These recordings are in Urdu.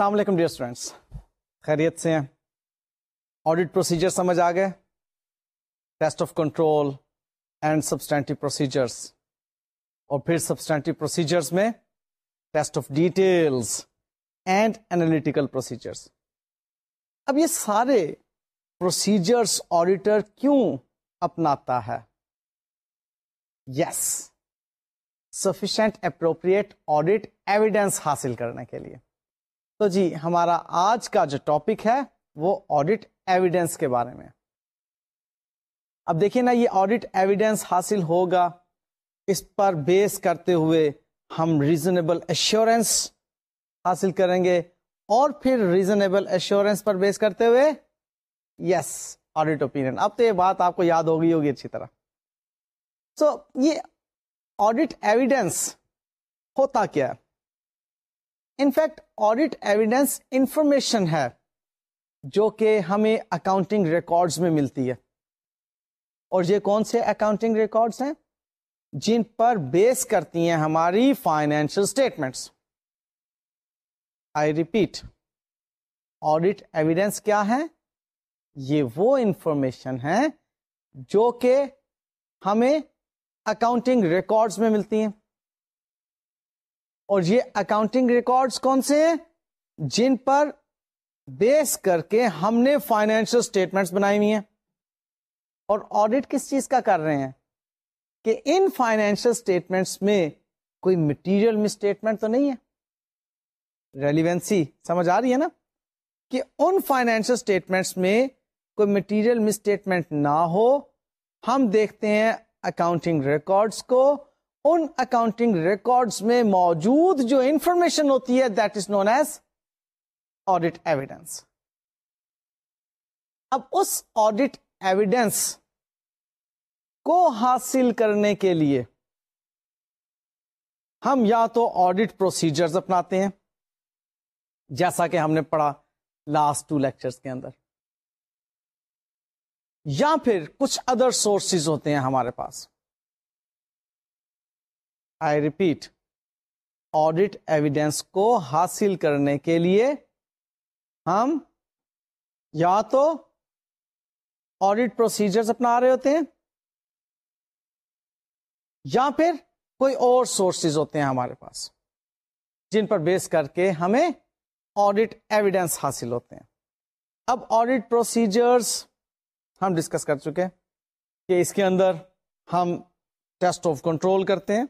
السلام علیکم ڈیئر اسٹوڈینٹس خیریت سے ہیں۔ آڈیٹ پروسیجر سمجھ آ گئے۔ Test of control and substantive procedures اور پھر سبسٹینٹو پروسیجرس میں test of details and analytical procedures اب یہ سارے پروسیجرس آڈیٹر کیوں اپناتا ہے؟ Yes sufficient appropriate audit evidence حاصل کرنے کے لیے۔ تو جی ہمارا آج کا جو ٹاپک ہے وہ آڈیٹ ایویڈینس کے بارے میں اب دیکھیں نا یہ آڈیٹ ایویڈینس حاصل ہوگا۔ اس پر بیس کرتے ہوئے ہم ریزنیبل ایشورینس حاصل کریں گے۔ اور پھر ریزنیبل ایشورینس پر بیس کرتے ہوئے یس آڈیٹ اوپین اب تو یہ بات آپ کو یاد ہوگی ہوگی اچھی طرح۔ سو so, یہ آڈیٹ ایویڈینس ہوتا کیا انفیکٹ آڈیٹ ایویڈینس انفارمیشن ہے، جو کہ ہمیں اکاؤنٹنگ ریکارڈز میں ملتی ہے۔ اور یہ کون سے اکاؤنٹنگ ریکارڈز ہیں؟ جن پر بیس کرتی ہیں ہماری financial statements I repeat audit evidence کیا ہے؟ یہ وہ انفارمیشن ہے جو کہ ہمیں اکاؤنٹنگ ریکارڈز میں ملتی ہیں۔ اور یہ اکاؤنٹنگ ریکارڈز کون سے ہیں؟ جن پر بیس کر کے ہم نے فائنینشل اسٹیٹمنٹس بنائی ہوئی ہیں۔ اور آڈیٹ کس چیز کا کر رہے ہیں؟ کہ ان فائنینشل اسٹیٹمنٹس میں کوئی مٹیریل مسٹیٹمنٹ تو نہیں ہے؟ ریلیوینسی سمجھ آ رہی ہے نا؟ کہ ان فائنینشل اسٹیٹمنٹس میں کوئی مٹیریل مسٹیٹمنٹ نہ ہو، ہم دیکھتے ہیں اکاؤنٹنگ ریکارڈس کو ان اکاؤنٹنگ ریکارڈس میں موجود جو انفارمیشن ہوتی ہے that is known as audit evidence اب اس آڈیٹ ایویڈینس کو حاصل کرنے کے لیے ہم یا تو آڈیٹ پروسیجرز اپناتے ہیں، جیسا کہ ہم نے پڑھا لاسٹ ٹو لیکچرز کے اندر، یا پھر کچھ ادر سورسز ہوتے ہیں ہمارے پاس. آئی ریپیٹ آڈیٹ ایویڈینس کو حاصل کرنے کے لیے ہم یا تو آڈیٹ پروسیجر اپنا رہے ہوتے ہیں یا پھر کوئی اور سورسز ہوتے ہیں ہمارے پاس جن پر بیس کر کے ہمیں آڈیٹ ایویڈینس حاصل ہوتے ہیں۔ اب آڈیٹ پروسیجرز ہم ڈسکس کر چکے کہ اس کے اندر ہم ٹیسٹ آف کنٹرول کرتے ہیں۔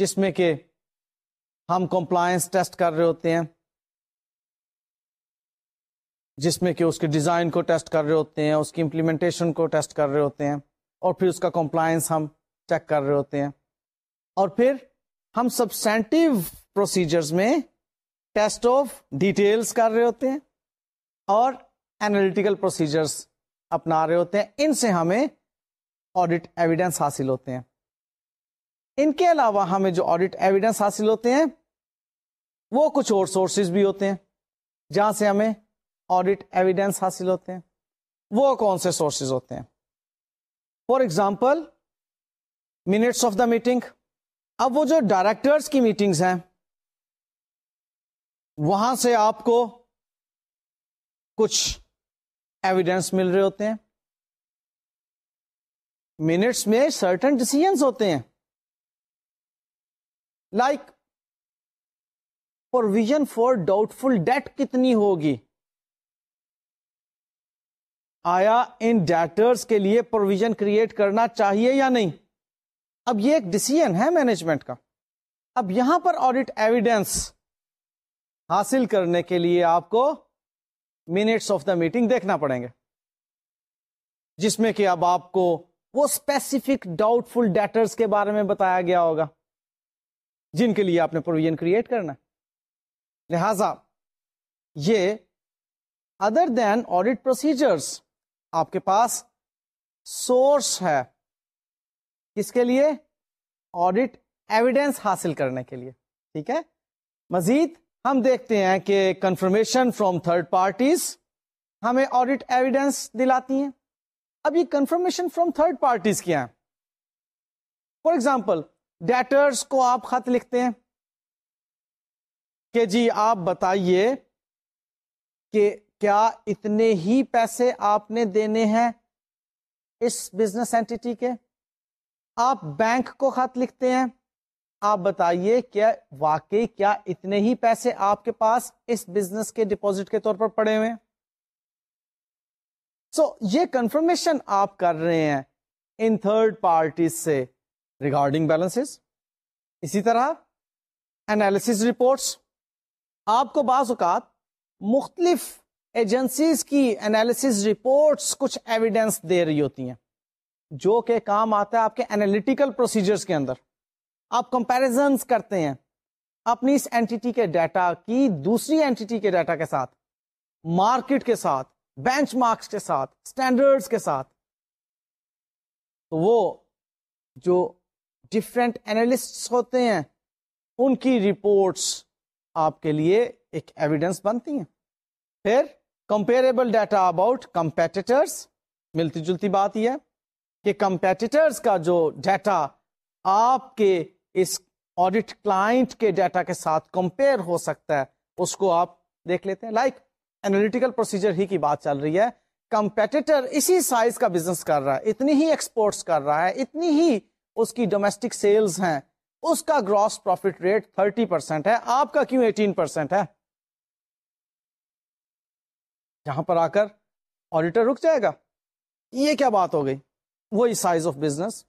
جس میں کہ ہم کمپلائنس ٹیسٹ کر رہے ہوتے ہیں، جس میں کہ اس کے ڈیزائن کو ٹیسٹ کر رہے ہوتے ہیں، اس کی امپلیمنٹیشن کو ٹیسٹ کر رہے ہوتے ہیں، اور پھر اس کا کمپلائنس ہم چیک کر رہے ہوتے ہیں۔ اور پھر ہم سبسینٹیو پروسیجرز میں ٹیسٹ آف ڈیٹیلس کر رہے ہوتے ہیں اور اینالیٹیکل پروسیجرز اپنا رہے ہوتے ہیں۔ ان سے ہمیں آڈیٹ ایویڈینس حاصل ہوتے ہیں۔ ان کے علاوہ ہمیں جو آڈیٹ ایویڈنس حاصل ہوتے ہیں، وہ کچھ اور سورسز بھی ہوتے ہیں، جہاں سے ہمیں آڈیٹ ایویڈینس حاصل ہوتے ہیں۔ وہ کون سے سورسز ہوتے ہیں؟ For example minutes of the meeting اب وہ جو ڈائریکٹرس کی میٹنگز ہیں، وہاں سے آپ کو کچھ ایویڈینس مل رہے ہوتے ہیں۔ منٹس میں سرٹن ڈسیزنس ہوتے ہیں۔ Like provision for doubtful debt کتنی ہوگی؟ آیا ان ڈیٹرز کے لیے پروویژن کریٹ کرنا چاہیے یا نہیں؟ اب یہ ایک ڈسیزن ہے مینجمنٹ کا۔ اب یہاں پر آڈیٹ ایویڈینس حاصل کرنے کے لیے آپ کو منٹس آف دا میٹنگ دیکھنا پڑیں گے۔ جس میں کہ اب آپ کو وہ اسپیسیفک ڈاؤٹ فل ڈیٹرز کے بارے میں بتایا گیا ہوگا۔ جن کے لیے آپ نے پروویژن کریٹ کرنا ہے۔ لہذا یہ ادر دین آڈیٹ پروسیجرس آپ کے پاس سورس ہے۔ کس کے لیے؟ آڈیٹ ایویڈینس حاصل کرنے کے لیے۔ ٹھیک ہے؟ مزید ہم دیکھتے ہیں کہ کنفرمیشن فروم تھرڈ پارٹیز ہمیں آڈیٹ ایویڈینس دلاتی ہیں۔ اب یہ کنفرمیشن فروم تھرڈ پارٹیز کیا ہے فار ایگزامپل ڈیٹرس کو آپ خط لکھتے ہیں کہ جی آپ بتائیے کہ کیا اتنے ہی پیسے آپ نے دینے ہیں اس بزنس اینٹی کے؟ آپ بینک کو خط لکھتے ہیں آپ بتائیے کیا واقعی کیا اتنے ہی پیسے آپ کے پاس اس بزنس کے ڈپوزٹ کے طور پر پڑے ہوئے سو so, یہ کنفرمیشن آپ کر رہے ہیں ان تھرڈ پارٹیز سے ریگارڈنگ بیلنس اسی طرح اینالس رپورٹس آپ کو بعض اوقات مختلف ایجنسیز کی اینالس رپورٹس کچھ ایویڈینس دے رہی ہوتی ہیں، جو کہ کام آتا ہے آپ کے اینالیٹیکل پروسیجرز کے اندر۔ آپ کمپیرزنس کرتے ہیں اپنی اس اینٹی کے ڈیٹا کی دوسری اینٹی کے ڈیٹا کے ساتھ مارکیٹ کے ساتھ بینچ مارکس کے ساتھ اسٹینڈرڈ کے ساتھ۔ تو وہ جو ڈفرینٹ اینالسٹ ہوتے ہیں، ان کی رپورٹس آپ کے لیے ایک ایویڈینس بنتی ہیں۔ پھر کمپیریبل ڈیٹا اباؤٹ کمپیٹیٹرس ملتی جلتی بات یہ ہے کہ کمپیٹیٹرس کا جو ڈیٹا آپ کے اس آڈیٹ کلائنٹ کے ڈیٹا کے ساتھ کمپیئر ہو سکتا ہے، اس کو آپ دیکھ لیتے ہیں۔ لائک اینالیٹیکل پروسیجر ہی کی بات چل رہی ہے۔ کمپیٹیٹر اسی سائز کا بزنس کر رہا ہے، اتنی ہی ایکسپورٹس کر رہا ہے، اتنی ہی اس کی ڈومیسٹک سیلز ہیں، اس کا gross profit rate thirty percent ہے، آپ کا کیوں ایٹین پرسینٹ ہے؟ یہاں پر آ کر آڈیٹر رک جائے گا۔ یہ کیا بات ہو گئی؟ وہی سائز آف بزنس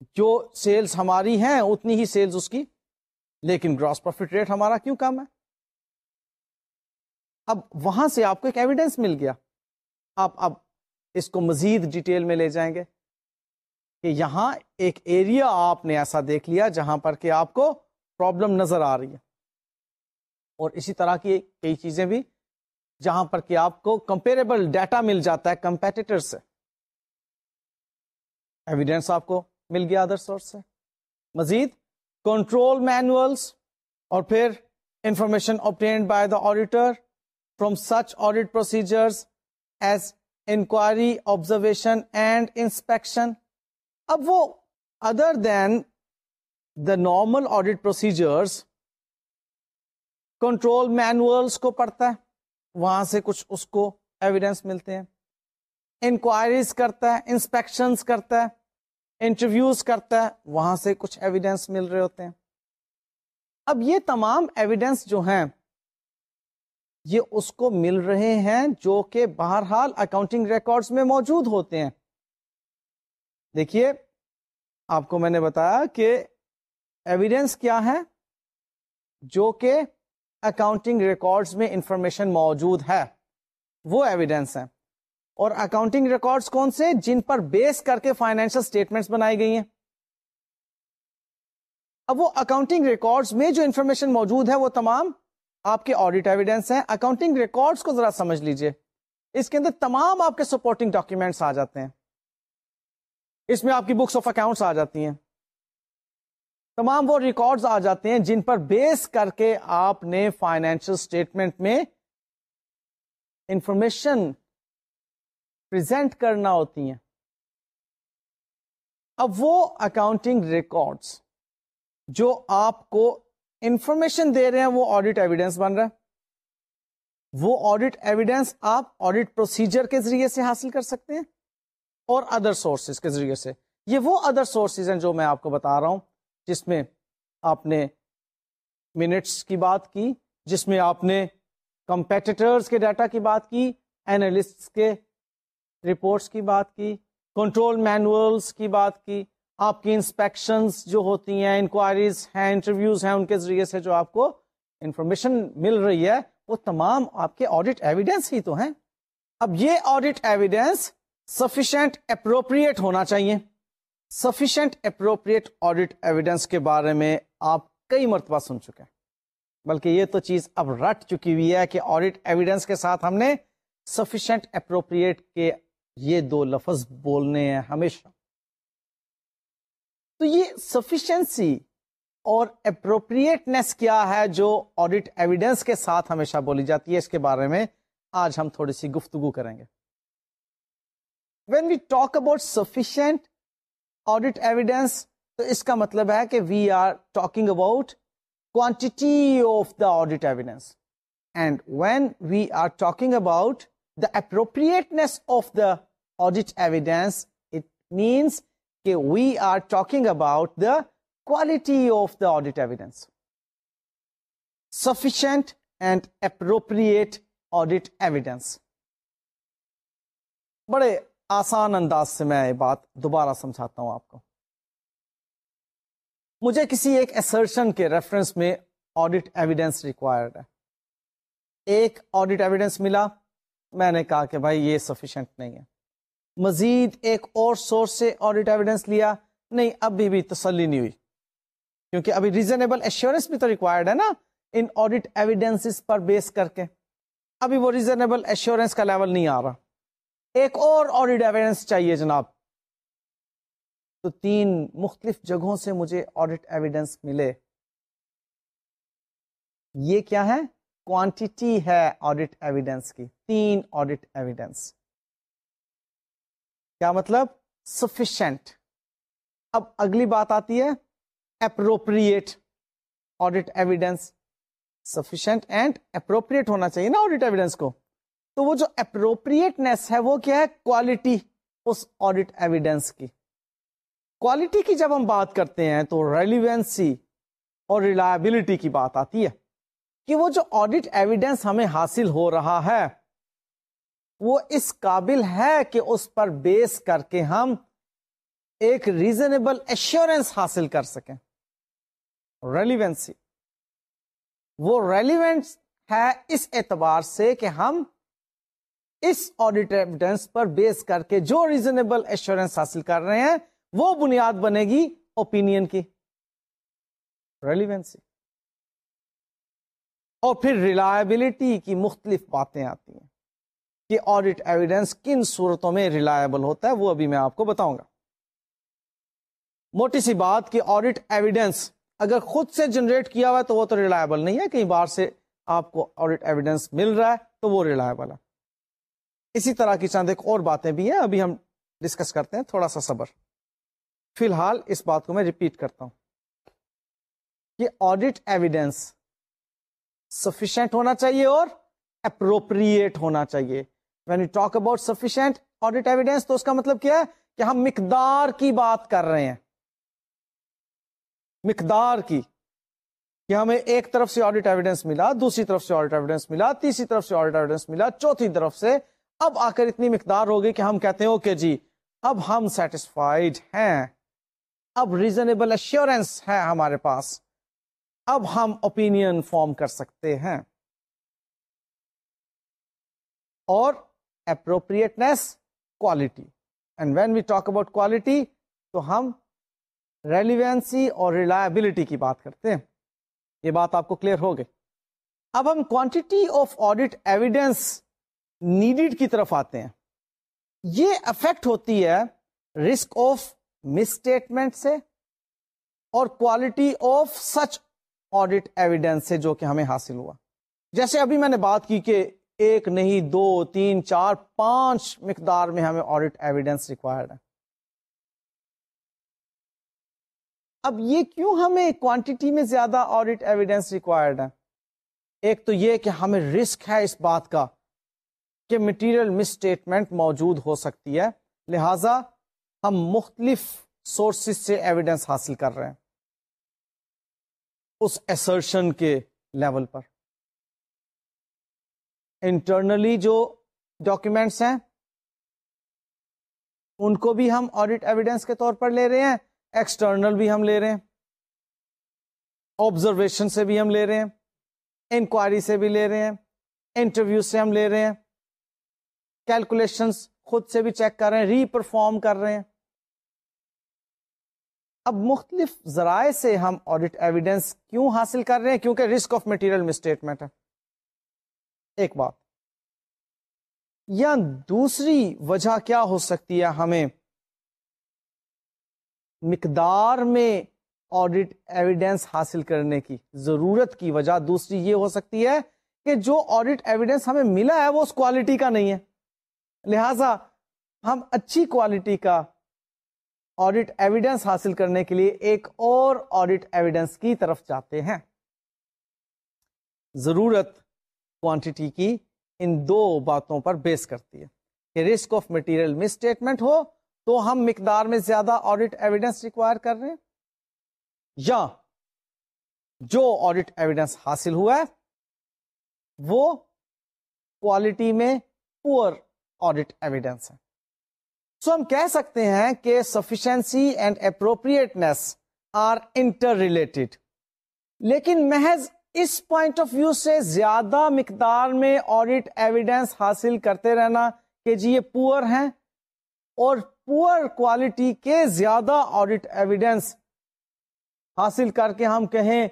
جو سیلز ہماری ہیں، اتنی ہی سیلز اس کی۔ لیکن گراس پروفٹ ریٹ ہمارا کیوں کم ہے؟ اب وہاں سے آپ کو ایک ایویڈینس مل گیا۔ آپ اب اس کو مزید ڈیٹیل میں لے جائیں گے۔ کہ یہاں ایک ایریا آپ نے ایسا دیکھ لیا جہاں پر کہ آپ کو پرابلم نظر آ رہی ہے۔ اور اسی طرح کی کئی چیزیں بھی جہاں پر کہ آپ کو کمپیریبل ڈیٹا مل جاتا ہے کمپیٹیٹر سے۔ ایویڈینس آپ کو مل گیا ادر سورس سے۔ مزید کنٹرول مینوئلس اور پھر information obtained by the auditor from such audit procedures as inquiry observation and inspection اب وہ other than the normal audit procedures control manuals کو پڑھتا ہے، وہاں سے کچھ اس کو ایویڈینس ملتے ہیں انکوائریز کرتا ہے انسپیکشن کرتا ہے انٹرویوز کرتا ہے، وہاں سے کچھ ایویڈینس مل رہے ہوتے ہیں۔ اب یہ تمام ایویڈینس جو ہیں، یہ اس کو مل رہے ہیں جو کہ بہرحال اکاؤنٹنگ ریکارڈز میں موجود ہوتے ہیں۔ دیکھیے، آپ کو میں نے بتایا کہ ایویڈینس کیا ہے جو کہ اکاؤنٹنگ ریکارڈز میں انفارمیشن موجود ہے۔ وہ ایویڈینس ہے اور اکاؤنٹنگ ریکارڈز کون سے؟ جن پر بیس کر کے فائنینشل اسٹیٹمنٹس بنائی گئی ہیں۔ اب وہ اکاؤنٹنگ ریکارڈز میں جو انفارمیشن موجود ہے، وہ تمام آپ کے آڈیٹ ایویڈینس ہیں۔ اکاؤنٹنگ ریکارڈز کو ذرا سمجھ لیجیے۔ اس کے اندر تمام آپ کے سپورٹنگ ڈاکیومینٹس آ جاتے ہیں۔ اس میں آپ کی بکس آف اکاؤنٹس آ جاتی ہیں۔ تمام وہ ریکارڈز آ جاتے ہیں جن پر بیس کر کے آپ نے فائنینشل اسٹیٹمنٹ میں انفارمیشن پرزینٹ کرنا ہوتی ہیں۔ اب وہ اکاؤنٹنگ ریکارڈز جو آپ کو انفارمیشن دے رہے ہیں وہ آڈیٹ ایویڈینس بن رہا ہے۔ وہ آڈیٹ ایویڈینس آپ آڈیٹ پروسیجر کے ذریعے سے حاصل کر سکتے ہیں۔ اور ادر سورسز کے ذریعے سے۔ یہ وہ ادر سورسز ہیں جو میں آپ کو بتا رہا ہوں، جس میں آپ نے منٹس کی بات کی، جس میں آپ نے کمپیٹیٹرز کے ڈیٹا کی بات کی اینالسٹ کے رپورٹس کی بات کی کنٹرول مینولس کی بات کی۔ آپ کی انسپیکشنز جو ہوتی ہیں انکوائریز ہیں انٹرویوز ہیں، ان کے ذریعے سے جو آپ کو انفارمیشن مل رہی ہے، وہ تمام آپ کے آڈیٹ ایویڈینس ہی تو ہیں۔ اب یہ آڈیٹ ایویڈینس سفیشینٹ اپروپریٹ ہونا چاہیے۔ سفیشینٹ اپروپریٹ آڈیٹ ایویڈینس کے بارے میں آپ کئی مرتبہ سن چکے ہیں۔ بلکہ یہ تو چیز اب رٹ چکی ہوئی ہے کہ آڈیٹ ایویڈینس کے ساتھ ہم نے سفیشینٹ اپروپریٹ کے یہ دو لفظ بولنے ہیں ہمیشہ۔ تو یہ سفیشنسی اور اپروپریٹنس کیا ہے جو آڈیٹ ایویڈینس کے ساتھ ہمیشہ بولی جاتی ہے، اس کے بارے میں آج ہم تھوڑی سی گفتگو کریں گے۔ When we talk about sufficient audit evidence تو اس کا مطلب ہے کہ we are talking about quantity of the audit evidence and when we are talking about the appropriateness of the audit evidence it means کہ we are talking about the quality of the audit evidence sufficient and appropriate audit evidence بڑے آسان انداز سے میں یہ بات دوبارہ سمجھاتا ہوں آپ کو۔ مجھے کسی ایک ایسرشن کے ریفرنس میں آڈیٹ ایویڈینس ریکوائرڈ ہے۔ ایک آڈیٹ ایویڈینس ملا۔ میں نے کہا کہ بھائی یہ سفیشینٹ نہیں ہے۔ مزید ایک اور سورس سے آڈیٹ ایویڈینس لیا۔ نہیں، ابھی بھی تسلی نہیں ہوئی۔ کیونکہ ابھی ریزنیبل ایشورنس بھی تو ریکوائرڈ ہے نا۔ ان آڈیٹ ایویڈینس پر بیس کر کے۔ ابھی وہ ریزنیبل ایشورنس کا لیول نہیں آ رہا۔ ایک اور آڈیٹ ایویڈینس چاہیے جناب۔ تو تین مختلف جگہوں سے مجھے آڈیٹ ایویڈینس ملے۔ یہ کیا ہے؟ کوانٹیٹی ہے آڈیٹ ایویڈینس کی۔ تین آڈیٹ ایویڈینس کیا مطلب؟ سفیشینٹ اب اگلی بات آتی ہے۔ Appropriate audit evidence sufficient and appropriate ہونا چاہیے نا آڈیٹ ایویڈینس کو۔ تو وہ جو اپروپریٹنیس ہے وہ کیا ہے؟ کوالٹی اس آڈیٹ ایویڈینس کی۔ کوالٹی کی جب ہم بات کرتے ہیں تو ریلیوینسی اور ریلائبلٹی کی بات آتی ہے۔ کہ وہ جو آڈیٹ ایویڈینس ہمیں حاصل ہو رہا ہے، وہ اس قابل ہے کہ اس پر بیس کر کے ہم ایک ریزنیبل ایشورینس حاصل کر سکیں۔ ریلیوینسی وہ ریلیونس ہے اس اعتبار سے کہ ہم اس آڈیٹ ایویڈینس پر بیس کر کے جو ریزنیبل ایشورینس حاصل کر رہے ہیں، وہ بنیاد بنے گی اوپینین کی ریلیوینسی اور پھر ریلائبلٹی کی مختلف باتیں آتی ہیں کہ آڈیٹ ایویڈینس کن صورتوں میں ریلائبل ہوتا ہے، وہ ابھی میں آپ کو بتاؤں گا۔ موٹی سی بات کہ آڈیٹ ایویڈینس اگر خود سے جنریٹ کیا ہوا ہے تو وہ تو ریلائبل نہیں ہے کہیں باہر سے آپ کو آڈیٹ ایویڈینس مل رہا ہے تو وہ ریلائبل ہے۔ اسی طرح کی چند ایک اور باتیں بھی ہیں، ابھی ہم ڈسکس کرتے ہیں، تھوڑا سا صبر۔ فی الحال اس بات کو میں ریپیٹ کرتا ہوں۔ کہ آڈیٹ ایویڈینس سفیشینٹ ہونا چاہیے اور اپروپریٹ ہونا چاہیے۔ When you talk about sufficient audit evidence تو اس کا مطلب کیا ہے؟ کہ ہم مقدار کی بات کر رہے ہیں۔ مقدار کی۔ کہ ہمیں ایک طرف سے آڈیٹ ایویڈینس ملا، دوسری طرف سے آڈیٹ ایویڈینس ملا، تیسری طرف سے آڈیٹ ایویڈینس ملا، چوتھی طرف سے اب آ کر اتنی مقدار ہوگی کہ ہم کہتے ہیں اوکے جی اب ہم سیٹسفائڈ ہیں۔ اب ریزنیبل ایشورینس ہے ہمارے پاس۔ اب ہم اوپینین فارم کر سکتے ہیں۔ اور appropriateness quality and when we talk about quality تو ہم ریلیوینسی اور ریلائبلٹی کی بات کرتے ہیں۔ یہ بات آپ کو کلیئر ہو گئی۔ اب ہم quantity of audit evidence needed کی طرف آتے ہیں۔ یہ افیکٹ ہوتی ہے رسک آف مسٹیٹمنٹ سے اور quality of such audit evidence سے جو کہ ہمیں حاصل ہوا۔ جیسے ابھی میں نے بات کی کہ ایک نہیں، دو، تین، چار، پانچ مقدار میں ہمیں آڈیٹ ایویڈینس ریکوائرڈ ہے اب یہ کیوں ہمیں کوانٹٹی میں زیادہ آڈیٹ ایویڈینس ریکوائرڈ ہے ایک تو یہ کہ ہمیں رسک ہے اس بات کا۔ کہ مٹیریل مسٹیٹمنٹ موجود ہو سکتی ہے۔ لہذا ہم مختلف سورسز سے ایویڈینس حاصل کر رہے ہیں۔ اس ایسرشن کے لیول پر۔ انٹرنلی جو ڈاکومینٹس ہیں، ان کو بھی ہم آڈیٹ ایویڈینس کے طور پر لے رہے ہیں ایکسٹرنل بھی ہم لے رہے ہیں۔ آبزرویشن سے بھی ہم لے رہے ہیں انکوائری سے بھی لے رہے ہیں انٹرویو سے ہم لے رہے ہیں۔ کیلکولیشن خود سے بھی چیک کر رہے ہیں ری پرفارم کر رہے ہیں۔ اب مختلف ذرائع سے ہم آڈیٹ ایویڈینس کیوں حاصل کر رہے ہیں؟ کیونکہ رسک آف مٹیریل مسٹیٹمنٹ ہے۔ ایک بات۔ یا دوسری وجہ کیا ہو سکتی ہے ہمیں؟ مقدار میں آڈیٹ ایویڈینس حاصل کرنے کی ضرورت کی وجہ۔ دوسری یہ ہو سکتی ہے کہ جو آڈیٹ ایویڈینس ہمیں ملا ہے وہ اس کوالٹی کا نہیں ہے۔ لہذا ہم اچھی کوالٹی کا آڈیٹ ایویڈینس حاصل کرنے کے لیے ایک اور آڈیٹ ایویڈینس کی طرف جاتے ہیں۔ ضرورت کوانٹٹی کی ان دو باتوں پر بیس کرتی ہے۔ کہ risk of material misstatement ہو تو ہم مقدار میں زیادہ آڈٹ ایویڈینس ریکوائر کر رہے ہیں یا جو آڈٹ ایویڈینس حاصل ہوا ہے وہ کوالٹی میں پور آڈٹ ایویڈینس ہے۔ سو ہم کہہ سکتے ہیں کہ sufficiency and appropriateness are interrelated لیکن محض اس پوائنٹ آف ویو سے زیادہ مقدار میں آڈٹ ایویڈینس حاصل کرتے رہنا کہ جی یہ پور ہیں اور پور کوالٹی کے زیادہ آڈٹ ایویڈینس حاصل کر کے ہم کہیں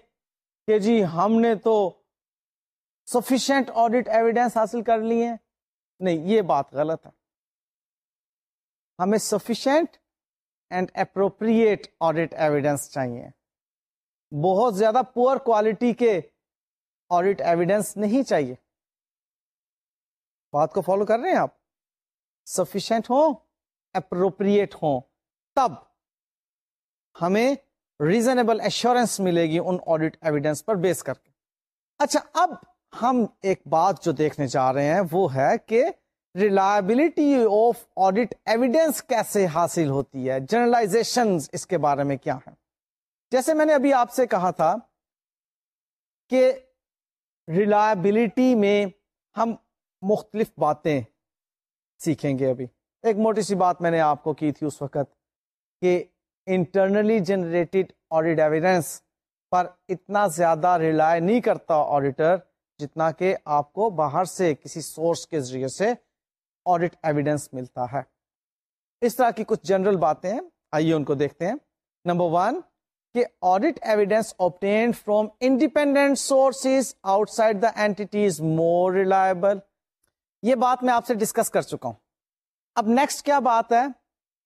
کہ جی ہم نے تو سفیشینٹ آڈٹ ایویڈینس حاصل کر لی ہیں نہیں، یہ بات غلط ہے۔ ہمیں sufficient and appropriate audit evidence چاہیے۔ بہت زیادہ پور کوالٹی کے آڈٹ ایویڈینس نہیں چاہیے۔ بات کو فالو کر رہے ہیں آپ؟ سفیشینٹ ہوں اپروپریٹ ہوں، تب ہمیں ریزنیبل ایشورینس ملے گی ان آڈٹ ایویڈینس پر بیس کر کے۔ اچھا اب ہم ایک بات جو دیکھنے جا رہے ہیں وہ ہے کہ ریلائبلٹی آف آڈٹ ایویڈینس کیسے حاصل ہوتی ہے؟ جنرلائزیشن اس کے بارے میں کیا ہے جیسے میں نے ابھی آپ سے کہا تھا کہ ریلائبلٹی میں ہم مختلف باتیں سیکھیں گے ابھی۔ ایک موٹی سی بات میں نے آپ کو کی تھی اس وقت کہ انٹرنلی جنریٹڈ آڈیٹ ایویڈینس پر اتنا زیادہ ریلائی نہیں کرتا آڈیٹر جتنا کہ آپ کو باہر سے کسی سورس کے ذریعے سے آڈٹ ایویڈینس ملتا ہے۔ اس طرح کی کچھ جنرل باتیں ہیں۔ آئیے ان کو دیکھتے ہیں۔ نمبر ون کہ audit evidence obtain from independent sources outside the entities more reliable یہ بات میں آپ سے ڈسکس کر چکا ہوں۔ اب نیکسٹ کیا بات ہے؟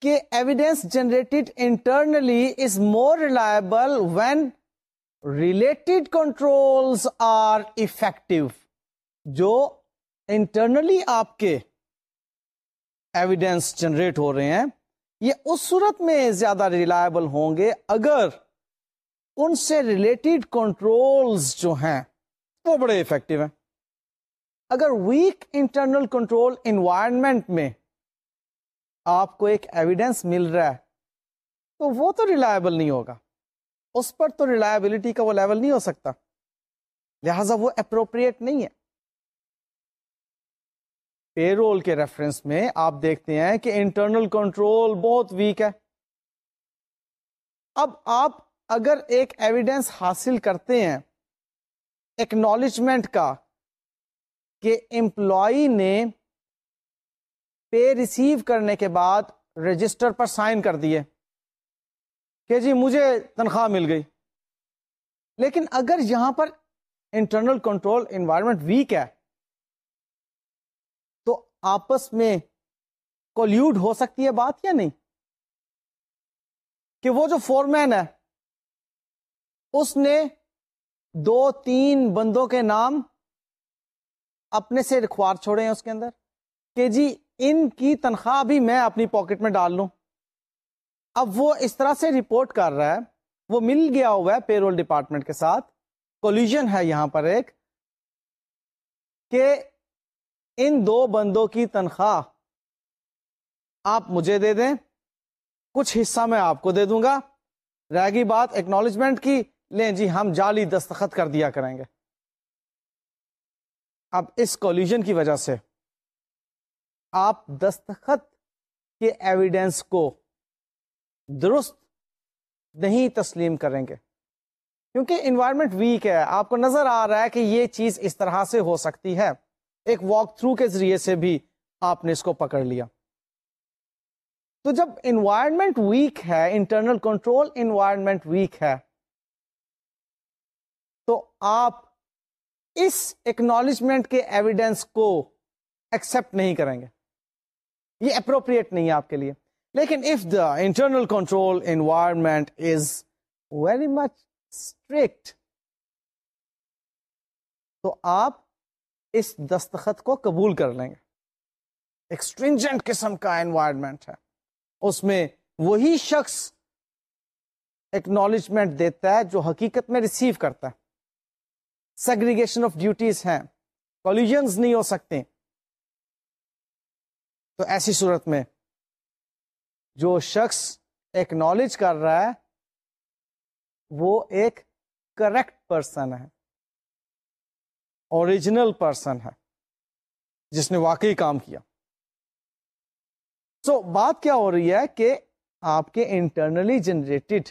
کہ evidence generated internally is more reliable when related control are effective جو انٹرنلی آپ کے ایویڈینس جنریٹ ہو رہے ہیں، یہ اس صورت میں زیادہ ریلائبل ہوں گے اگر ان سے ریلیٹڈ کنٹرولز جو ہیں وہ بڑے افیکٹو ہیں۔ اگر ویک انٹرنل کنٹرول انوائرمنٹ میں آپ کو ایک ایویڈینس مل رہا ہے، تو وہ تو ریلائبل نہیں ہوگا۔ اس پر تو ریلائبلٹی کا وہ لیول نہیں ہو سکتا۔ لہذا وہ اپروپریٹ نہیں ہے۔ پے رول کے ریفرنس میں آپ دیکھتے ہیں کہ انٹرنل کنٹرول بہت ویک ہے۔ اب آپ اگر ایک ایویڈینس حاصل کرتے ہیں ایکنالجمنٹ کا، کہ امپلائی نے پے ریسیو کرنے کے بعد رجسٹر پر سائن کر دیے۔ کہ جی مجھے تنخواہ مل گئی۔ لیکن اگر یہاں پر انٹرنل کنٹرول انوائرمنٹ ویک ہے، تو آپس میں کولیوڈ ہو سکتی ہے بات یا نہیں؟ کہ وہ جو فورمین ہے، اس نے دو تین بندوں کے نام اپنے سے رکھوار چھوڑے ہیں اس کے اندر کہ جی ان کی تنخواہ بھی میں اپنی پاکٹ میں ڈال لوں۔ اب وہ اس طرح سے رپورٹ کر رہا ہے، وہ مل گیا ہوا ہے پیرول ڈپارٹمنٹ کے ساتھ۔ کولیجن ہے یہاں پر ایک، کہ ان دو بندوں کی تنخواہ آپ مجھے دے دیں، کچھ حصہ میں آپ کو دے دوں گا۔ رہ گی بات ایکنالجمنٹ کی، لیں جی ہم جعلی دستخط کر دیا کریں گے۔ اب اس کولیجن کی وجہ سے آپ دستخط کے ایویڈینس کو درست نہیں تسلیم کریں گے۔ کیونکہ انوائرمنٹ ویک ہے، آپ کو نظر آ رہا ہے کہ یہ چیز اس طرح سے ہو سکتی ہے۔ ایک واک تھرو کے ذریعے سے بھی آپ نے اس کو پکڑ لیا۔ تو جب انوائرمنٹ ویک ہے انٹرنل کنٹرول انوائرمنٹ ویک ہے، تو آپ اس اکنالجمنٹ کے ایویڈینس کو ایکسپٹ نہیں کریں گے۔ یہ اپروپریٹ نہیں ہے آپ کے لیے۔ لیکن if the internal control environment is very much strict تو آپ اس دستخط کو قبول کر لیں گے۔ ایکسٹرینجنٹ قسم کا انوائرمنٹ ہے۔ اس میں وہی شخص ایکنالجمنٹ دیتا ہے جو حقیقت میں ریسیو کرتا ہے۔ سیگریگیشن آف ڈیوٹیز ہیں۔ کولیجنز نہیں ہو سکتے۔ تو ایسی صورت میں جو شخص ایکنالج کر رہا ہے وہ ایک کریکٹ پرسن ہے اوریجنل پرسن ہے جس نے واقعی کام کیا۔ سو so, بات کیا ہو رہی ہے کہ آپ کے internally generated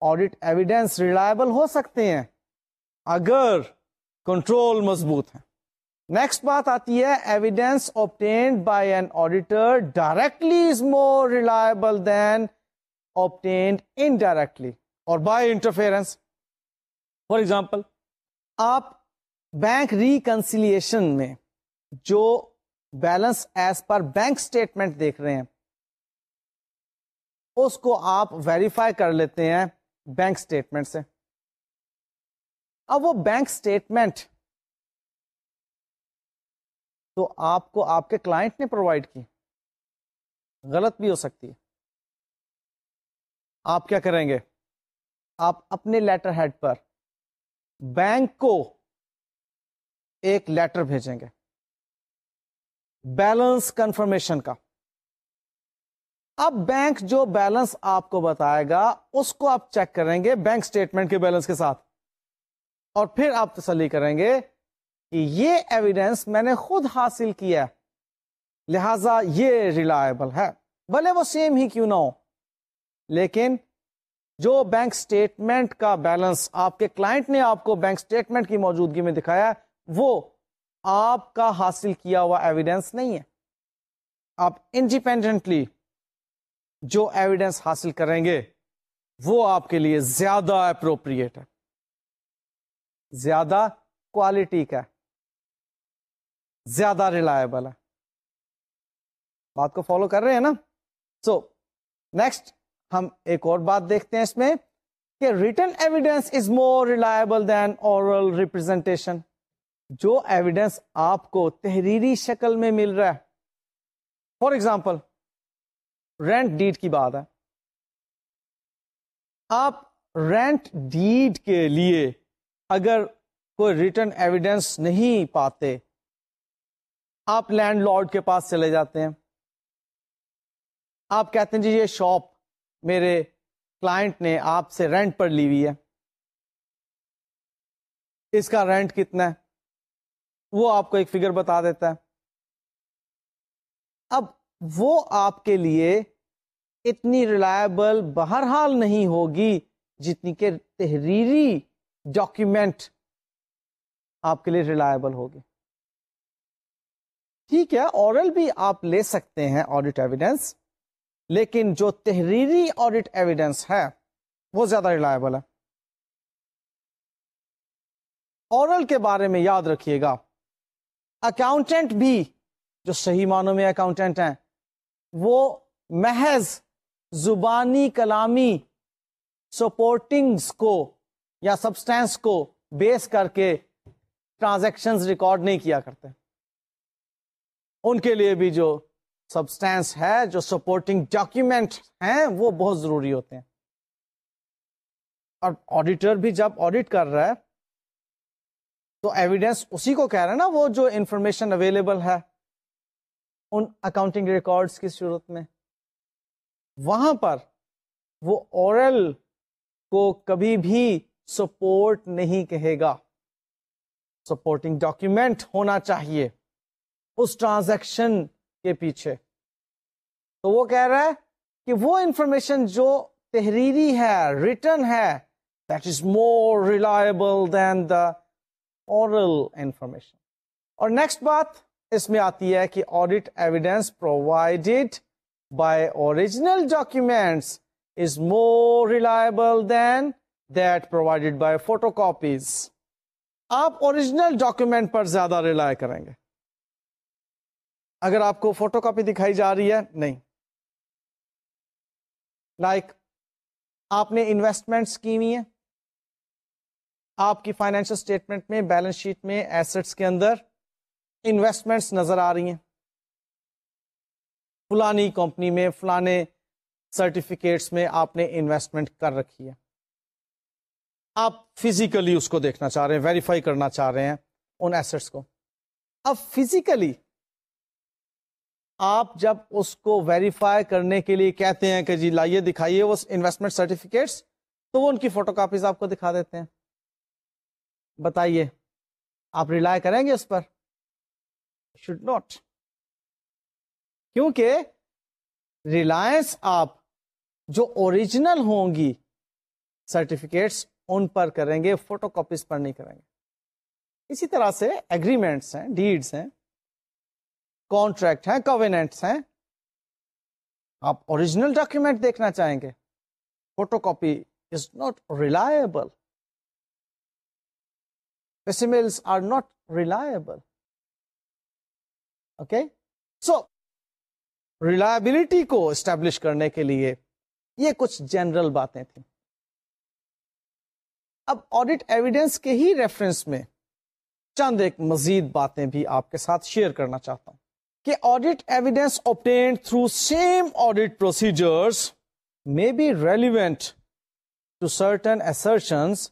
audit evidence reliable ہو سکتے ہیں اگر کنٹرول مضبوط ہے۔ نیکسٹ بات آتی ہے evidence obtained by an auditor directly is more reliable than obtained indirectly اور بائی انٹرفیئرنس فار ایگزامپل آپ بینک ریکنسیلیشن میں جو بیلنس ایز پر بینک اسٹیٹمنٹ دیکھ رہے ہیں، اس کو آپ ویریفائی کر لیتے ہیں بینک اسٹیٹمنٹ سے. اب وہ بینک اسٹیٹمنٹ تو آپ کو آپ کے کلائنٹ نے پرووائڈ کی۔ غلط بھی ہو سکتی ہے۔ آپ کیا کریں گے؟ آپ اپنے لیٹر ہیڈ پر بینک کو ایک لیٹر بھیجیں گے۔ بیلنس کنفرمیشن کا۔ اب بینک جو بیلنس آپ کو بتائے گا، اس کو آپ چیک کریں گے بینک اسٹیٹمنٹ کے بیلنس کے ساتھ۔ اور پھر آپ تسلی کریں گے کہ یہ ایویڈینس میں نے خود حاصل کیا لہذا یہ ریلائبل ہے۔ بھلے وہ سیم ہی کیوں نہ ہو۔ لیکن جو بینک اسٹیٹمنٹ کا بیلنس آپ کے کلائنٹ نے آپ کو بینک اسٹیٹمنٹ کی موجودگی میں دکھایا وہ آپ کا حاصل کیا ہوا ایویڈینس نہیں ہے۔ آپ انڈیپینڈنٹلی جو ایویڈینس حاصل کریں گے، وہ آپ کے لیے زیادہ اپروپریٹ ہے۔ زیادہ کوالٹی کا زیادہ ریلائبل ہے۔ بات کو فالو کر رہے ہیں نا؟ سو نیکسٹ ہم ایک اور بات دیکھتے ہیں اس میں کہ written evidence is more reliable than oral representation جو ایویڈینس آپ کو تحریری شکل میں مل رہا ہے۔ فار ایگزامپل رینٹ ڈیڈ کی بات ہے۔ آپ رینٹ ڈیڈ کے لیے اگر کوئی ریٹرن ایویڈینس نہیں پاتے آپ لینڈ لارڈ کے پاس چلے جاتے ہیں۔ آپ کہتے ہیں جی یہ شاپ میرے کلائنٹ نے آپ سے رینٹ پر لی ہوئی ہے۔ اس کا رینٹ کتنا ہے؟ وہ آپ کو ایک فگر بتا دیتا ہے۔ اب وہ آپ کے لیے اتنی ریلائبل بہرحال نہیں ہوگی جتنی کہ تحریری ڈاکیومینٹ آپ کے لیے ریلائبل ہوگی۔ ٹھیک ہے اورل بھی آپ لے سکتے ہیں آڈیٹ ایویڈینس لیکن جو تحریری آڈیٹ ایویڈینس ہے، وہ زیادہ ریلائبل ہے۔ اورل کے بارے میں یاد رکھیے گا۔ اکاؤنٹنٹ بھی، جو صحیح معنوں میں اکاؤنٹنٹ ہیں، وہ محض زبانی کلامی سپورٹنگس کو یا سبسٹینس کو بیس کر کے ٹرانزیکشن ریکارڈ نہیں کیا کرتے۔ ان کے لیے بھی جو سبسٹینس ہے، جو سپورٹنگ ڈاکیومینٹ ہیں، وہ بہت ضروری ہوتے ہیں۔ اور آڈیٹر بھی جب آڈیٹ کر رہا ہے، تو ایویڈینس اسی کو کہہ رہا ہے نا، وہ جو انفارمیشن اویلیبل ہے ان اکاؤنٹنگ ریکارڈس کی صورت میں۔ وہاں پر وہ اورل کو کبھی بھی سپورٹ نہیں کہے گا۔ سپورٹنگ ڈاکیومینٹ ہونا چاہیے۔ اس ٹرانزیکشن کے پیچھے۔ تو وہ کہہ رہا ہے کہ وہ انفارمیشن جو تحریری ہے ریٹرن ہے that is more reliable than the oral information اور نیکسٹ بات اس میں آتی ہے کہ audit evidence provided by original documents is more reliable than that provided by photocopies آپ اوریجنل ڈاکیومینٹ پر زیادہ ریلائی کریں گے۔ اگر آپ کو فوٹو کاپی دکھائی جا رہی ہے نہیں۔ لائک like, آپ نے انویسٹمنٹ کی ہوئی ہیں۔ آپ کی فائنینشل اسٹیٹمنٹ میں بیلنس شیٹ میں ایسٹس کے اندر انویسٹمنٹس نظر آ رہی ہیں۔ فلانی کمپنی میں فلانے سرٹیفکیٹس میں آپ نے انویسٹمنٹ کر رکھی ہے۔ آپ فزیکلی اس کو دیکھنا چاہ رہے ہیں ویریفائی کرنا چاہ رہے ہیں ان ایسٹس کو۔ اب فزیکلی آپ جب اس کو ویریفائی کرنے کے لیے کہتے ہیں کہ جی لائیے دکھائیے وہ انویسٹمنٹ سرٹیفکیٹس تو وہ ان کی فوٹو کاپیز آپ کو دکھا دیتے ہیں۔ بتائیے، آپ ریلائی کریں گے اس پر؟ شوڈ ناٹ کیونکہ ریلائنس آپ جو اوریجنل ہوں گی سرٹیفکیٹس ان پر کریں گے فوٹو کاپیز پر نہیں کریں گے۔ اسی طرح سے ایگریمنٹس ہیں ڈیڈس ہیں۔ کانٹریکٹ ہیں کوینٹس ہیں۔ آپ اوریجنل ڈاکیومینٹ دیکھنا چاہیں گے۔ Photocopy is not reliable or not reliable okay so reliability کو اسٹیبلش کرنے کے لیے یہ کچھ جنرل باتیں تھیں۔ اب آڈیٹ ایویڈینس کے ہی ریفرنس میں چند ایک مزید باتیں بھی آپ کے ساتھ شیئر کرنا چاہتا ہوں۔ کہ audit evidence obtained through same audit procedures may be relevant to certain assertions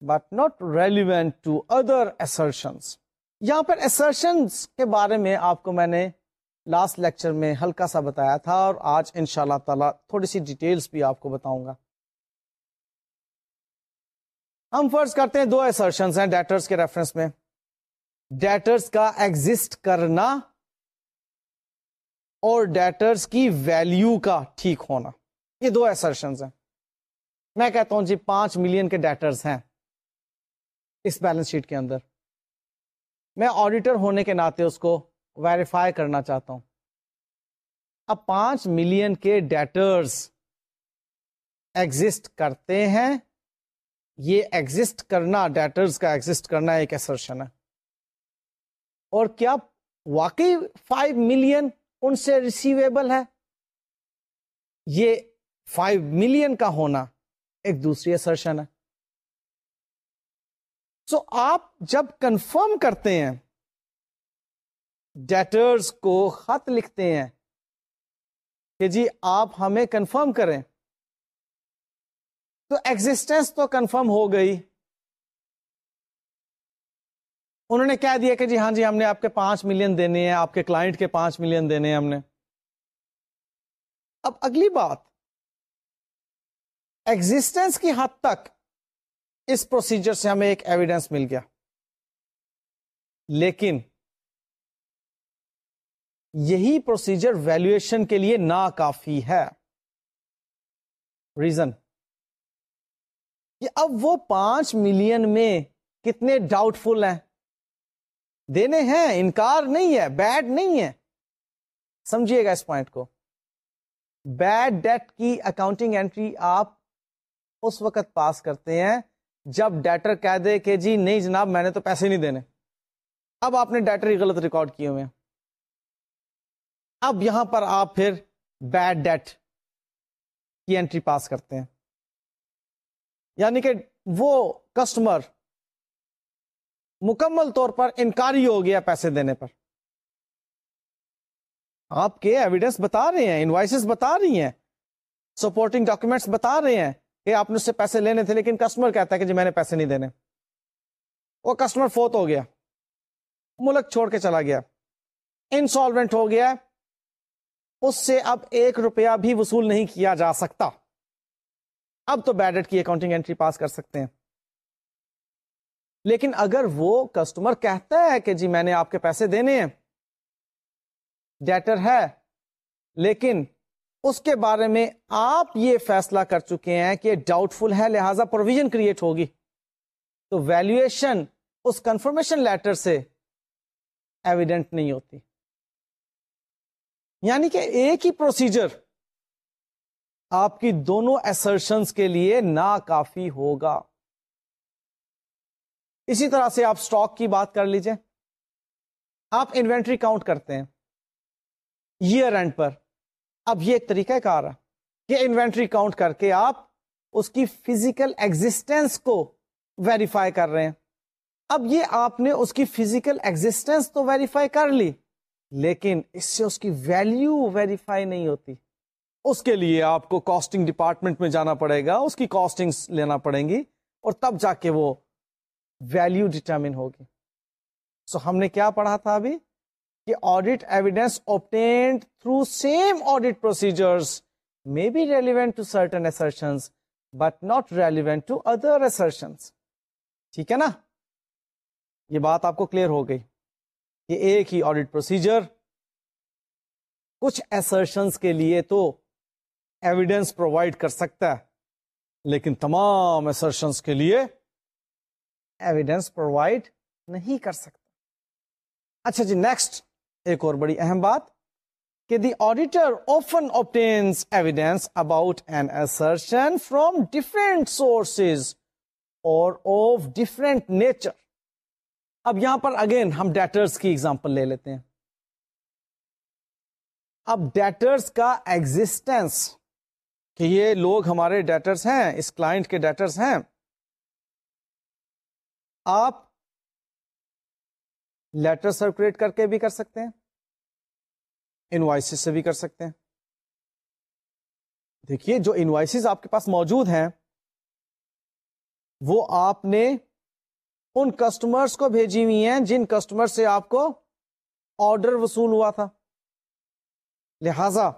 but not relevant to other assertions یہاں پر ایسرشنس کے بارے میں آپ کو میں نے لاسٹ لیکچر میں ہلکا سا بتایا تھا اور آج ان شاء اللہ تعالی تھوڑی سی ڈیٹیلس بھی آپ کو بتاؤں گا۔ ہم فرض کرتے ہیں دو ایسرشنس ہیں ڈیٹرس کے ریفرنس میں۔ ڈیٹرس کا ایگزٹ کرنا اور ڈیٹرس کی ویلیو کا ٹھیک ہونا۔ یہ دو ایسرشنز ہیں۔ میں کہتا ہوں جی پانچ ملین کے ڈیٹرز ہیں اس بیلنس شیٹ کے اندر۔ میں آڈیٹر ہونے کے ناطے اس کو ویریفائی کرنا چاہتا ہوں۔ اب پانچ ملین کے ڈیٹرز ایگزٹ کرتے ہیں۔ یہ ایگزٹ کرنا ڈیٹرز کا ایگزٹ کرنا ایک ایسرشن ہے۔ اور کیا واقعی فائیو ملین ان سے ریسیویبل ہے۔ یہ فائیو ملین کا ہونا ایک دوسری اسرشن ہے۔ سو so, آپ جب کنفرم کرتے ہیں ڈیٹرز کو خط لکھتے ہیں کہ جی آپ ہمیں کنفرم کریں۔ تو ایگزٹینس تو کنفرم ہو گئی۔ انہوں نے کہہ دیا کہ جی ہاں جی ہم نے آپ کے پانچ ملین دینے ہیں، آپ کے کلائنٹ کے پانچ ملین دینے ہیں ہم نے۔ اب اگلی بات ایگزٹینس کی حد تک اس پروسیجر سے ہمیں ایک ایویڈینس مل گیا۔ لیکن یہی پروسیجر ویلویشن کے لیے ناکافی ہے۔ ریزن کہ اب وہ پانچ ملین میں کتنے ڈاؤٹ فل ہیں؟ دینے ہیں، انکار نہیں ہے بیڈ نہیں ہے۔ سمجھیے گا اس پوائنٹ کو۔ بیڈ ڈیٹ کی اکاؤنٹنگ انٹری آپ اس وقت پاس کرتے ہیں جب ڈیٹر کہہ دے کہ جی نہیں جناب، میں نے تو پیسے نہیں دینے۔ اب آپ نے ڈیٹر ہی غلط ریکارڈ کیے ہوئے ہیں۔ اب یہاں پر آپ پھر بیڈ ڈیٹ کی انٹری پاس کرتے ہیں۔ یعنی کہ وہ کسٹمر مکمل طور پر انکاری ہو گیا پیسے دینے پر۔ آپ کے ایویڈینس بتا رہے ہیں انوائسز بتا رہی ہیں سپورٹنگ ڈاکومینٹس بتا رہے ہیں کہ آپ نے اس سے پیسے لینے تھے، لیکن کسٹمر کہتا ہے کہ جی میں نے پیسے نہیں دینے۔ وہ کسٹمر فوت ہو گیا۔ ملک چھوڑ کے چلا گیا۔ انسالوینٹ ہو گیا۔ اس سے اب ایک روپیہ بھی وصول نہیں کیا جا سکتا۔ اب تو بیڈٹ کی اکاؤنٹنگ انٹری پاس کر سکتے ہیں۔ لیکن اگر وہ کسٹمر کہتا ہے کہ جی میں نے آپ کے پیسے دینے ہیں ڈیٹر ہے، لیکن اس کے بارے میں آپ یہ فیصلہ کر چکے ہیں کہ ڈاؤٹ فل ہے، لہذا پروویژن کریٹ ہوگی۔ تو ویلویشن اس کنفرمیشن لیٹر سے ایویڈنٹ نہیں ہوتی۔ یعنی کہ ایک ہی پروسیجر آپ کی دونوں ایسرشنس کے لیے ناکافی ہوگا۔ اسی طرح سے آپ سٹاک کی بات کر لیجیے۔ آپ انوینٹری کاؤنٹ کرتے ہیں ایئر اینڈ پر۔ اب یہ ایک طریقہ کار ہے کہ انوینٹری کاؤنٹ کر کے آپ اس کی فزیکل ایگزٹینس کو ویریفائی کر رہے ہیں۔ اب یہ آپ نے اس کی فزیکل ایگزٹینس تو ویریفائی کر لی، لیکن اس سے اس کی ویلیو ویریفائی نہیں ہوتی۔ اس کے لیے آپ کو کاسٹنگ ڈپارٹمنٹ میں جانا پڑے گا، اس کی کاسٹنگ لینا پڑیں گی اور تب جا کے وہ ویلو ڈٹرمن ہوگی۔ سو ہم نے کیا پڑھا تھا ابھی؟ کہ audit evidence obtained through same audit procedures may be relevant to certain assertions but not relevant to other assertions. ٹھیک ہے نا؟ یہ بات آپ کو کلیئر ہو گئی کہ ایک ہی آڈیٹ پروسیجر کچھ ایسرشنس کے لیے تو ایویڈینس پرووائڈ کر سکتا ہے، لیکن تمام ایسرشنس کے لیے ایویڈینس پرووائڈ نہیں کر سکتا۔ اچھا جی نیکسٹ ایک اور بڑی اہم بات کہ the auditor often obtains evidence about an assertion from different sources or of different nature اب یہاں پر اگین ہم ڈیٹرس کی ایگزامپل لے لیتے ہیں۔ اب ڈیٹرس کا ایگزٹینس کہ یہ لوگ ہمارے ڈیٹرس ہیں، اس کلائنٹ کے ڈیٹرس ہیں۔ آپ لیٹر سرکولیٹ کر کے بھی کر سکتے ہیں انوائسز سے بھی کر سکتے ہیں۔ دیکھیے، جو انوائسز آپ کے پاس موجود ہیں، وہ آپ نے ان کسٹمرس کو بھیجی ہوئی ہیں جن کسٹمر سے آپ کو آرڈر وصول ہوا تھا۔ لہذا